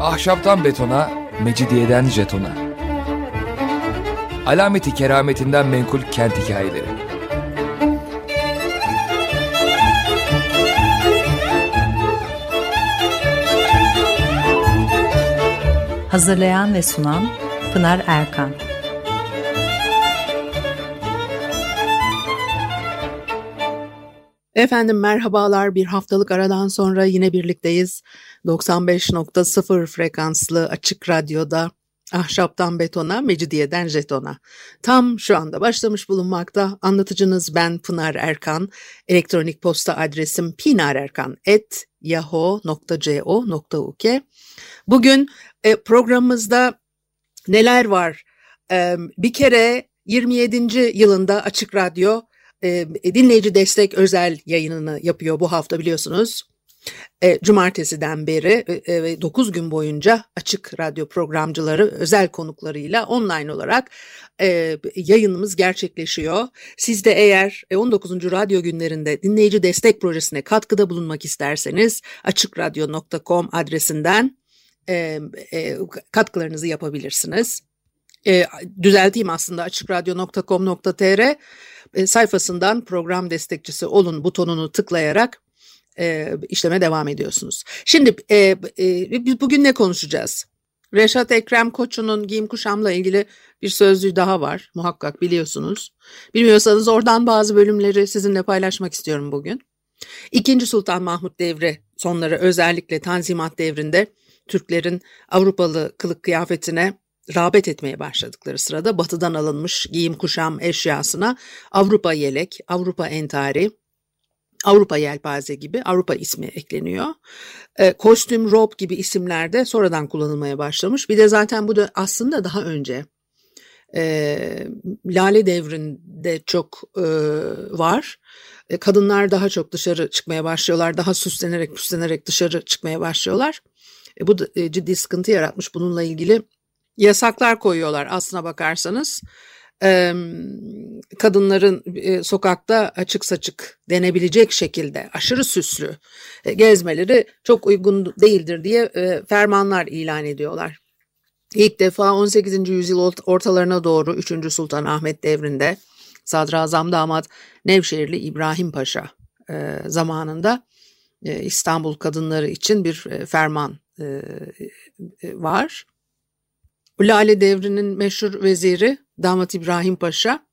Ahşaptan betona, mecidiyeden jetona. Alameti kerametinden menkul kent hikayeleri. Hazırlayan ve sunan Pınar Erkan. Efendim merhabalar bir haftalık aradan sonra yine birlikteyiz. 95.0 frekanslı açık radyoda ahşaptan betona, mecidiyeden jetona. Tam şu anda başlamış bulunmakta. Anlatıcınız ben Pınar Erkan. Elektronik posta adresim pinarerkan.yahoo.co.uk Bugün e, programımızda neler var? Bir kere 27. yılında Açık Radyo e, dinleyici destek özel yayınını yapıyor bu hafta biliyorsunuz. E, cumartesiden beri e, ve 9 gün boyunca açık radyo programcıları özel konuklarıyla online olarak e, yayınımız gerçekleşiyor. Siz de eğer 19. radyo günlerinde dinleyici destek projesine katkıda bulunmak isterseniz açıkradyo.com adresinden katkılarınızı yapabilirsiniz. Düzelteyim aslında açıkradyo.com.tr sayfasından program destekçisi olun butonunu tıklayarak e, işleme devam ediyorsunuz. Şimdi e, e, biz bugün ne konuşacağız? Reşat Ekrem Koçu'nun giyim kuşamla ilgili bir sözlüğü daha var muhakkak biliyorsunuz. Bilmiyorsanız oradan bazı bölümleri sizinle paylaşmak istiyorum bugün. İkinci Sultan Mahmut devri sonları özellikle Tanzimat devrinde Türklerin Avrupalı kılık kıyafetine rağbet etmeye başladıkları sırada batıdan alınmış giyim kuşam eşyasına Avrupa yelek, Avrupa entari, Avrupa Yelpaze gibi Avrupa ismi ekleniyor. E, kostüm, rob gibi isimler de sonradan kullanılmaya başlamış. Bir de zaten bu da aslında daha önce e, Lale devrinde çok e, var. E, kadınlar daha çok dışarı çıkmaya başlıyorlar. Daha süslenerek püslenerek dışarı çıkmaya başlıyorlar. E, bu da e, ciddi sıkıntı yaratmış. Bununla ilgili yasaklar koyuyorlar aslına bakarsanız kadınların sokakta açık saçık denebilecek şekilde aşırı süslü gezmeleri çok uygun değildir diye fermanlar ilan ediyorlar. İlk defa 18. yüzyıl ortalarına doğru 3. Sultan Ahmet devrinde Sadrazam damat Nevşehirli İbrahim Paşa zamanında İstanbul kadınları için bir ferman var. Lale devrinin meşhur veziri damat İbrahim Paşa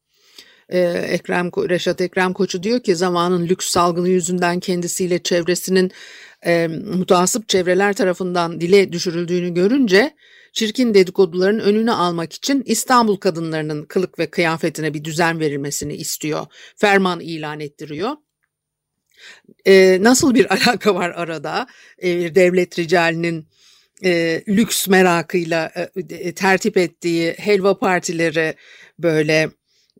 e, Ekrem Reşat Ekrem Koçu diyor ki zamanın lüks salgını yüzünden kendisiyle çevresinin e, mutasip çevreler tarafından dile düşürüldüğünü görünce çirkin dedikoduların önünü almak için İstanbul kadınlarının kılık ve kıyafetine bir düzen verilmesini istiyor. Ferman ilan ettiriyor. E, nasıl bir alaka var arada? E, devlet ricalinin e, lüks merakıyla e, tertip ettiği helva partileri böyle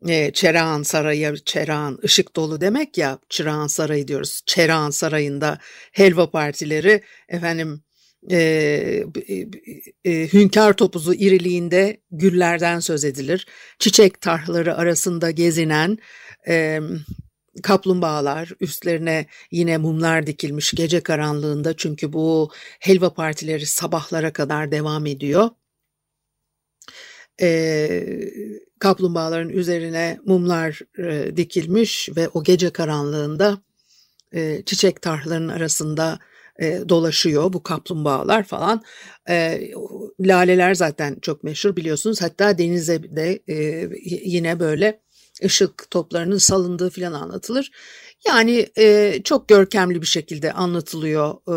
e, Çerağan Sarayı, Çerağan ışık dolu demek ya Çırağan Sarayı diyoruz. Çerağan Sarayı'nda helva partileri efendim e, e, e, hünkâr topuzu iriliğinde güllerden söz edilir. Çiçek tarhları arasında gezinen e, kaplumbağalar, üstlerine yine mumlar dikilmiş gece karanlığında çünkü bu helva partileri sabahlara kadar devam ediyor. Ee, kaplumbağaların üzerine mumlar e, dikilmiş ve o gece karanlığında e, çiçek tarhlarının arasında e, dolaşıyor bu kaplumbağalar falan. E, laleler zaten çok meşhur biliyorsunuz. Hatta denize de e, yine böyle ışık toplarının salındığı filan anlatılır. Yani e, çok görkemli bir şekilde anlatılıyor e,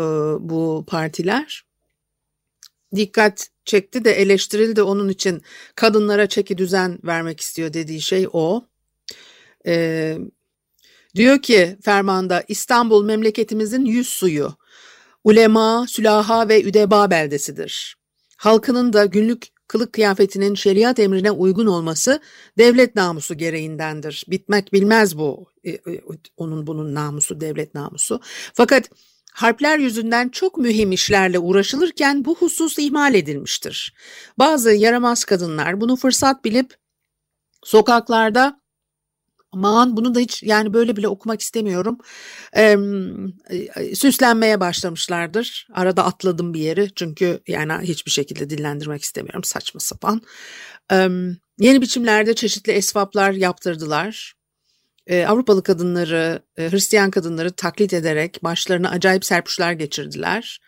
bu partiler. Dikkat çekti de eleştirildi onun için kadınlara çeki düzen vermek istiyor dediği şey o. E, diyor ki fermanda İstanbul memleketimizin yüz suyu, ulema, sülaha ve üdeba beldesidir. Halkının da günlük kılık kıyafetinin şeriat emrine uygun olması devlet namusu gereğindendir. Bitmek bilmez bu e, e, onun bunun namusu devlet namusu. Fakat harpler yüzünden çok mühim işlerle uğraşılırken bu husus ihmal edilmiştir. Bazı yaramaz kadınlar bunu fırsat bilip sokaklarda Aman bunu da hiç yani böyle bile okumak istemiyorum. Ee, süslenmeye başlamışlardır. Arada atladım bir yeri çünkü yani hiçbir şekilde dillendirmek istemiyorum saçma sapan. Ee, yeni biçimlerde çeşitli esvaplar yaptırdılar. Ee, Avrupalı kadınları, e, Hristiyan kadınları taklit ederek başlarına acayip serpuşlar geçirdiler.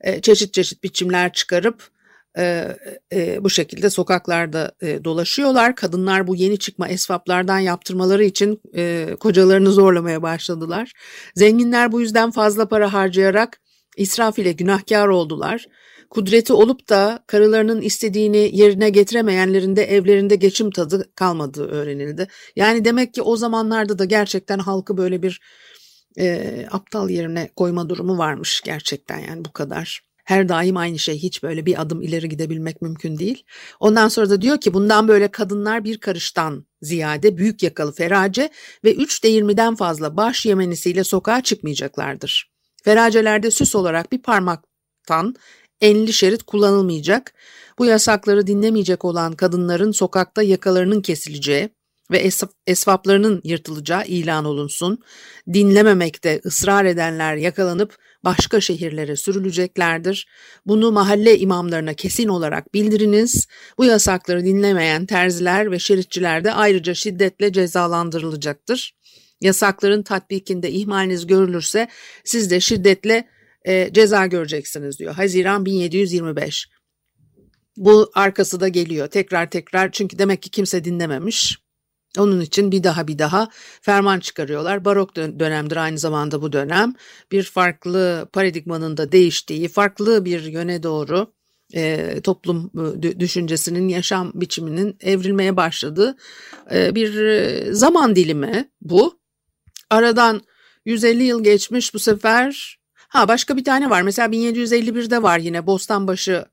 Ee, çeşit çeşit biçimler çıkarıp e, e, bu şekilde sokaklarda e, dolaşıyorlar. Kadınlar bu yeni çıkma esvaplardan yaptırmaları için e, kocalarını zorlamaya başladılar. Zenginler bu yüzden fazla para harcayarak israf ile günahkar oldular. Kudreti olup da karılarının istediğini yerine getiremeyenlerin de evlerinde geçim tadı kalmadığı öğrenildi. Yani demek ki o zamanlarda da gerçekten halkı böyle bir e, aptal yerine koyma durumu varmış gerçekten yani bu kadar her daim aynı şey. Hiç böyle bir adım ileri gidebilmek mümkün değil. Ondan sonra da diyor ki bundan böyle kadınlar bir karıştan ziyade büyük yakalı ferace ve üç değirmiden fazla baş yemenisiyle sokağa çıkmayacaklardır. Feracelerde süs olarak bir parmaktan enli şerit kullanılmayacak. Bu yasakları dinlemeyecek olan kadınların sokakta yakalarının kesileceği, ve es esvaplarının yırtılacağı ilan olunsun. Dinlememekte ısrar edenler yakalanıp başka şehirlere sürüleceklerdir. Bunu mahalle imamlarına kesin olarak bildiriniz. Bu yasakları dinlemeyen terziler ve şeritçiler de ayrıca şiddetle cezalandırılacaktır. Yasakların tatbikinde ihmaliniz görülürse siz de şiddetle e, ceza göreceksiniz diyor. Haziran 1725. Bu arkası da geliyor tekrar tekrar çünkü demek ki kimse dinlememiş. Onun için bir daha bir daha ferman çıkarıyorlar. Barok dönemdir aynı zamanda bu dönem. Bir farklı paradigmanın da değiştiği, farklı bir yöne doğru e, toplum e, düşüncesinin, yaşam biçiminin evrilmeye başladığı e, bir e, zaman dilimi bu. Aradan 150 yıl geçmiş bu sefer. Ha başka bir tane var. Mesela 1751'de var yine Bostanbaşı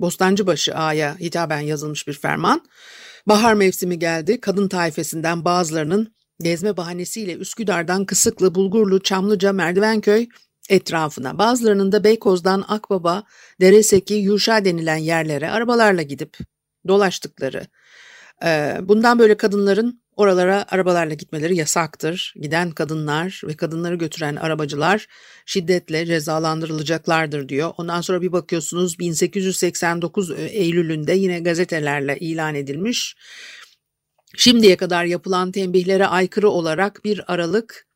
Bostancıbaşı Ağa'ya hitaben yazılmış bir ferman. Bahar mevsimi geldi. Kadın taifesinden bazılarının gezme bahanesiyle Üsküdar'dan Kısıklı, Bulgurlu, Çamlıca, Merdivenköy etrafına, bazılarının da Beykoz'dan Akbaba, Dereseki, Yuşa denilen yerlere arabalarla gidip dolaştıkları. Bundan böyle kadınların Oralara arabalarla gitmeleri yasaktır. Giden kadınlar ve kadınları götüren arabacılar şiddetle cezalandırılacaklardır diyor. Ondan sonra bir bakıyorsunuz 1889 Eylül'ünde yine gazetelerle ilan edilmiş. Şimdiye kadar yapılan tembihlere aykırı olarak bir aralık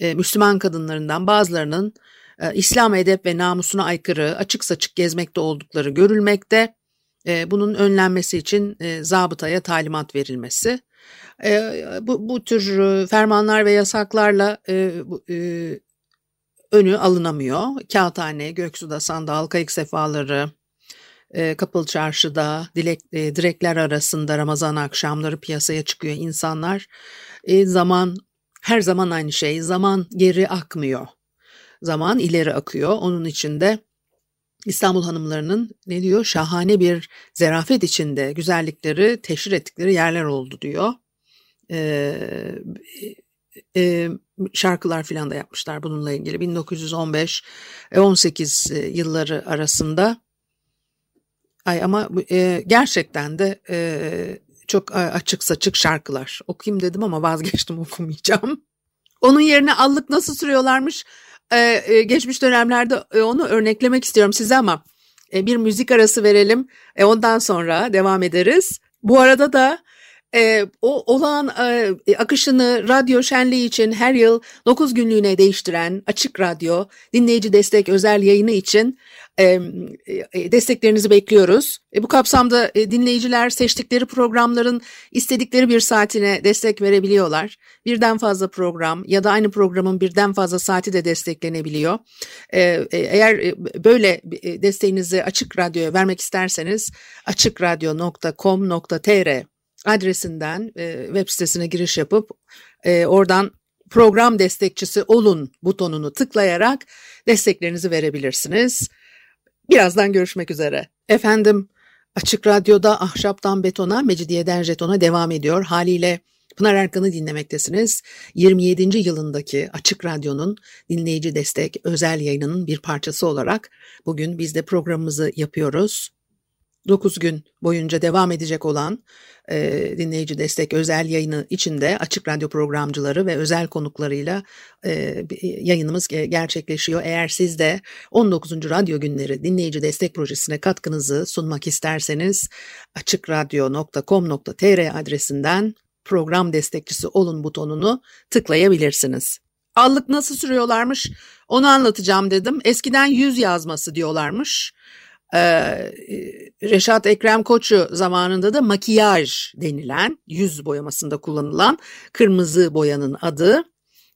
e, Müslüman kadınlarından bazılarının e, İslam edep ve namusuna aykırı açık saçık gezmekte oldukları görülmekte. E, bunun önlenmesi için e, zabıtaya talimat verilmesi. E, bu, bu tür fermanlar ve yasaklarla e, e, önü alınamıyor. Kağıthane, Göksu'da sandal, kayık sefaları, e, Kapalı Çarşı'da dilek, e, direkler arasında Ramazan akşamları piyasaya çıkıyor insanlar. E, zaman her zaman aynı şey. Zaman geri akmıyor. Zaman ileri akıyor. Onun içinde İstanbul hanımlarının ne diyor? Şahane bir zerafet içinde güzellikleri teşhir ettikleri yerler oldu diyor e, e, şarkılar filan da yapmışlar bununla ilgili. 1915-18 yılları arasında. Ay ama e, gerçekten de e, çok açık saçık şarkılar. Okuyayım dedim ama vazgeçtim okumayacağım. Onun yerine allık nasıl sürüyorlarmış? E, e, geçmiş dönemlerde e, onu örneklemek istiyorum size ama e, bir müzik arası verelim. E, ondan sonra devam ederiz. Bu arada da e, o olağan e, akışını radyo şenliği için her yıl 9 günlüğüne değiştiren Açık Radyo dinleyici destek özel yayını için e, e, desteklerinizi bekliyoruz. E, bu kapsamda e, dinleyiciler seçtikleri programların istedikleri bir saatine destek verebiliyorlar. Birden fazla program ya da aynı programın birden fazla saati de desteklenebiliyor. E, e, eğer e, böyle e, desteğinizi Açık Radyo'ya vermek isterseniz açıkradyo.com.tr adresinden e, web sitesine giriş yapıp e, oradan program destekçisi olun butonunu tıklayarak desteklerinizi verebilirsiniz. Birazdan görüşmek üzere. Efendim Açık Radyo'da Ahşaptan Betona, Mecidiyeden Jeton'a devam ediyor. Haliyle Pınar Erkan'ı dinlemektesiniz. 27. yılındaki Açık Radyo'nun dinleyici destek özel yayınının bir parçası olarak bugün biz de programımızı yapıyoruz. 9 gün boyunca devam edecek olan e, dinleyici destek özel yayını içinde açık radyo programcıları ve özel konuklarıyla e, yayınımız gerçekleşiyor. Eğer siz de 19. Radyo Günleri dinleyici destek projesine katkınızı sunmak isterseniz açıkradyo.com.tr adresinden program destekçisi olun butonunu tıklayabilirsiniz. Allık nasıl sürüyorlarmış onu anlatacağım dedim. Eskiden yüz yazması diyorlarmış. Ee, Reşat Ekrem Koçu zamanında da makiyaj denilen yüz boyamasında kullanılan kırmızı boyanın adı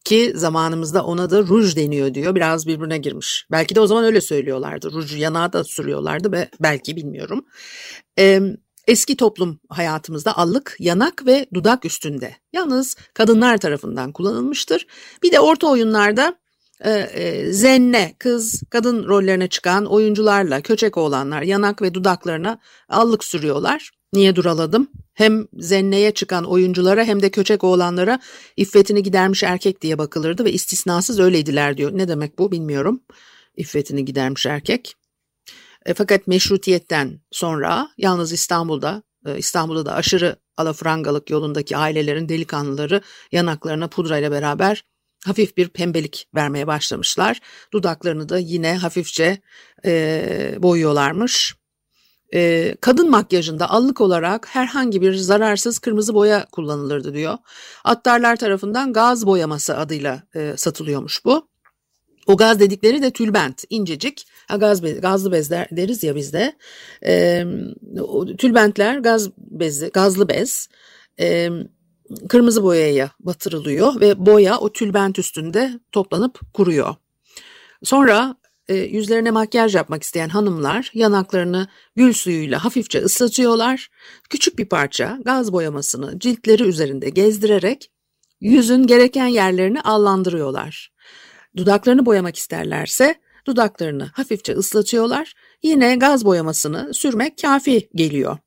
ki zamanımızda ona da ruj deniyor diyor. Biraz birbirine girmiş. Belki de o zaman öyle söylüyorlardı. Ruju yanağa da sürüyorlardı ve belki bilmiyorum. Eski toplum hayatımızda allık, yanak ve dudak üstünde. Yalnız kadınlar tarafından kullanılmıştır. Bir de orta oyunlarda e, e, zenne, kız, kadın rollerine çıkan oyuncularla köçek oğlanlar yanak ve dudaklarına allık sürüyorlar. Niye duraladım? Hem zenneye çıkan oyunculara hem de köçek oğlanlara iffetini gidermiş erkek diye bakılırdı ve istisnasız öyleydiler diyor. Ne demek bu bilmiyorum. İffetini gidermiş erkek. E, fakat meşrutiyetten sonra yalnız İstanbul'da e, İstanbul'da da aşırı alafrangalık yolundaki ailelerin delikanlıları yanaklarına pudrayla beraber hafif bir pembelik vermeye başlamışlar. Dudaklarını da yine hafifçe e, boyuyorlarmış. E, kadın makyajında allık olarak herhangi bir zararsız kırmızı boya kullanılırdı diyor. Attarlar tarafından gaz boyaması adıyla e, satılıyormuş bu. O gaz dedikleri de tülbent, incecik. Ha, gaz bez, gazlı bez der, deriz ya bizde. E, tülbentler gaz bezi, gazlı bez. E, kırmızı boyaya batırılıyor ve boya o tülbent üstünde toplanıp kuruyor. Sonra e, yüzlerine makyaj yapmak isteyen hanımlar yanaklarını gül suyuyla hafifçe ıslatıyorlar. Küçük bir parça gaz boyamasını ciltleri üzerinde gezdirerek yüzün gereken yerlerini allandırıyorlar. Dudaklarını boyamak isterlerse dudaklarını hafifçe ıslatıyorlar. Yine gaz boyamasını sürmek kafi geliyor.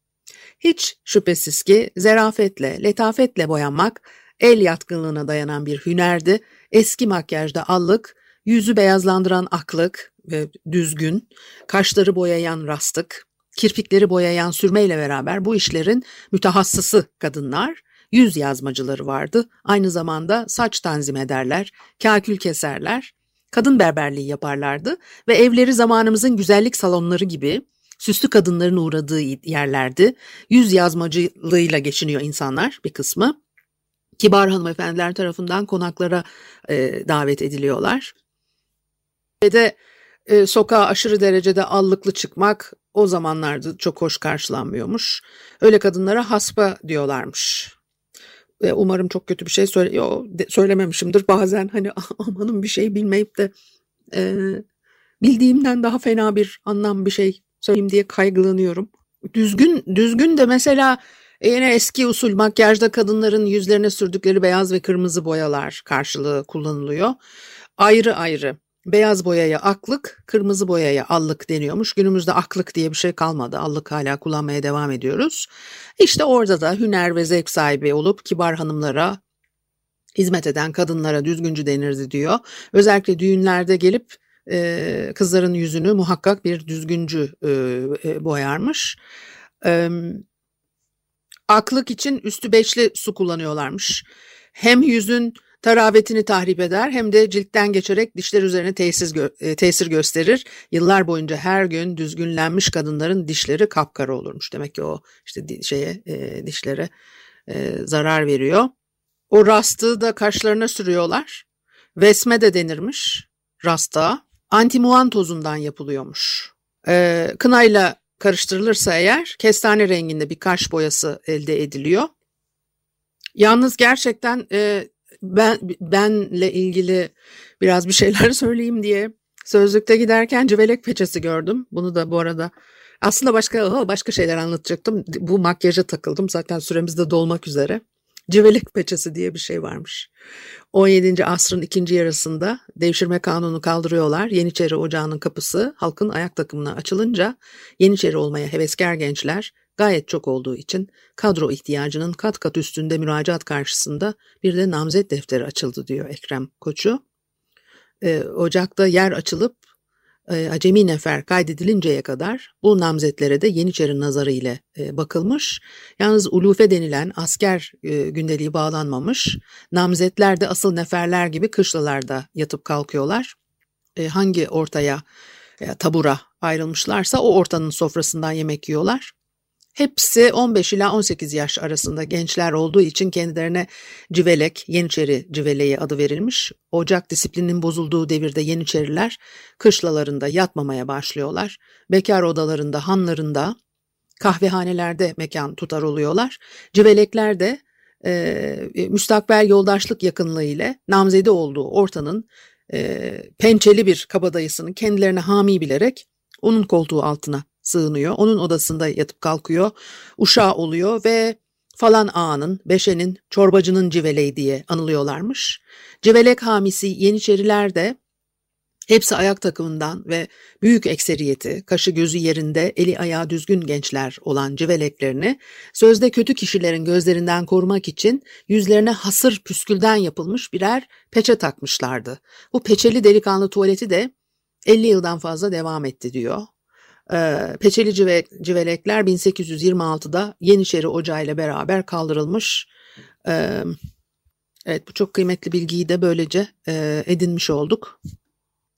Hiç şüphesiz ki zerafetle, letafetle boyanmak el yatkınlığına dayanan bir hünerdi. Eski makyajda allık, yüzü beyazlandıran aklık ve düzgün, kaşları boyayan rastık, kirpikleri boyayan sürmeyle beraber bu işlerin mütehassısı kadınlar, yüz yazmacıları vardı. Aynı zamanda saç tanzim ederler, kakül keserler, kadın berberliği yaparlardı ve evleri zamanımızın güzellik salonları gibi süslü kadınların uğradığı yerlerdi. Yüz yazmacılığıyla geçiniyor insanlar bir kısmı. Kibar hanımefendiler tarafından konaklara e, davet ediliyorlar. Ve de e, sokağa aşırı derecede allıklı çıkmak o zamanlarda çok hoş karşılanmıyormuş. Öyle kadınlara haspa diyorlarmış. Ve umarım çok kötü bir şey söyle Yo, de, söylememişimdir. Bazen hani amanın bir şey bilmeyip de e, bildiğimden daha fena bir anlam bir şey söyleyeyim diye kaygılanıyorum. Düzgün düzgün de mesela yine eski usul makyajda kadınların yüzlerine sürdükleri beyaz ve kırmızı boyalar karşılığı kullanılıyor. Ayrı ayrı beyaz boyaya aklık, kırmızı boyaya allık deniyormuş. Günümüzde aklık diye bir şey kalmadı. Allık hala kullanmaya devam ediyoruz. İşte orada da hüner ve zevk sahibi olup kibar hanımlara hizmet eden kadınlara düzgüncü denirdi diyor. Özellikle düğünlerde gelip e, kızların yüzünü muhakkak bir düzgüncü e, boyarmış. E, aklık için üstü beşli su kullanıyorlarmış. Hem yüzün taravetini tahrip eder hem de ciltten geçerek dişler üzerine tesir, gö e, tesir gösterir. Yıllar boyunca her gün düzgünlenmiş kadınların dişleri kapkara olurmuş. Demek ki o işte di şeye e, dişlere e, zarar veriyor. O rastığı da kaşlarına sürüyorlar. Vesme de denirmiş rasta antimuan tozundan yapılıyormuş. E, kınayla karıştırılırsa eğer kestane renginde bir kaş boyası elde ediliyor. Yalnız gerçekten e, ben benle ilgili biraz bir şeyler söyleyeyim diye sözlükte giderken civelek peçesi gördüm. Bunu da bu arada aslında başka başka şeyler anlatacaktım. Bu makyaja takıldım. Zaten süremiz de dolmak üzere. Civelek peçesi diye bir şey varmış. 17. asrın ikinci yarısında devşirme kanunu kaldırıyorlar. Yeniçeri Ocağı'nın kapısı halkın ayak takımına açılınca Yeniçeri olmaya heveskar gençler gayet çok olduğu için kadro ihtiyacının kat kat üstünde müracaat karşısında bir de namzet defteri açıldı diyor Ekrem Koçu. Ee, Ocak'ta yer açılıp acemi nefer kaydedilinceye kadar bu namzetlere de Yeniçeri nazarı ile e, bakılmış. Yalnız ulufe denilen asker e, gündeliği bağlanmamış. Namzetler de asıl neferler gibi kışlalarda yatıp kalkıyorlar. E, hangi ortaya tabura ayrılmışlarsa o ortanın sofrasından yemek yiyorlar. Hepsi 15 ila 18 yaş arasında gençler olduğu için kendilerine civelek, Yeniçeri civeleği adı verilmiş. Ocak disiplinin bozulduğu devirde Yeniçeriler kışlalarında yatmamaya başlıyorlar. Bekar odalarında, hanlarında, kahvehanelerde mekan tutar oluyorlar. Civelekler de e, müstakbel yoldaşlık yakınlığı ile namzede olduğu ortanın e, pençeli bir kabadayısını kendilerine hami bilerek onun koltuğu altına sığınıyor. Onun odasında yatıp kalkıyor. Uşağı oluyor ve falan ağanın, beşenin, çorbacının civeleği diye anılıyorlarmış. Civelek hamisi Yeniçeriler de hepsi ayak takımından ve büyük ekseriyeti, kaşı gözü yerinde, eli ayağı düzgün gençler olan civeleklerini sözde kötü kişilerin gözlerinden korumak için yüzlerine hasır püskülden yapılmış birer peçe takmışlardı. Bu peçeli delikanlı tuvaleti de 50 yıldan fazla devam etti diyor. Ee, Peçeli cive, civelekler 1826'da Yeniçeri Ocağı ile beraber kaldırılmış. Ee, evet bu çok kıymetli bilgiyi de böylece e, edinmiş olduk.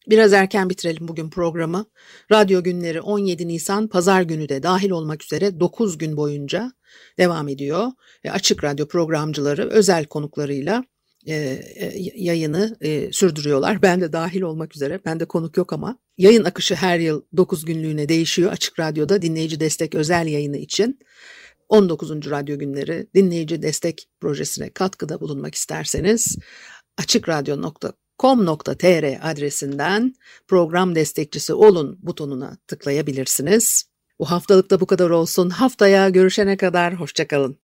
Biraz erken bitirelim bugün programı. Radyo günleri 17 Nisan pazar günü de dahil olmak üzere 9 gün boyunca devam ediyor. E, açık radyo programcıları özel konuklarıyla e, e, yayını e, sürdürüyorlar. Ben de dahil olmak üzere. Ben de konuk yok ama. Yayın akışı her yıl 9 günlüğüne değişiyor. Açık Radyo'da dinleyici destek özel yayını için 19. Radyo Günleri dinleyici destek projesine katkıda bulunmak isterseniz açıkradyo.com.tr adresinden program destekçisi olun butonuna tıklayabilirsiniz. Bu haftalıkta bu kadar olsun. Haftaya görüşene kadar hoşçakalın.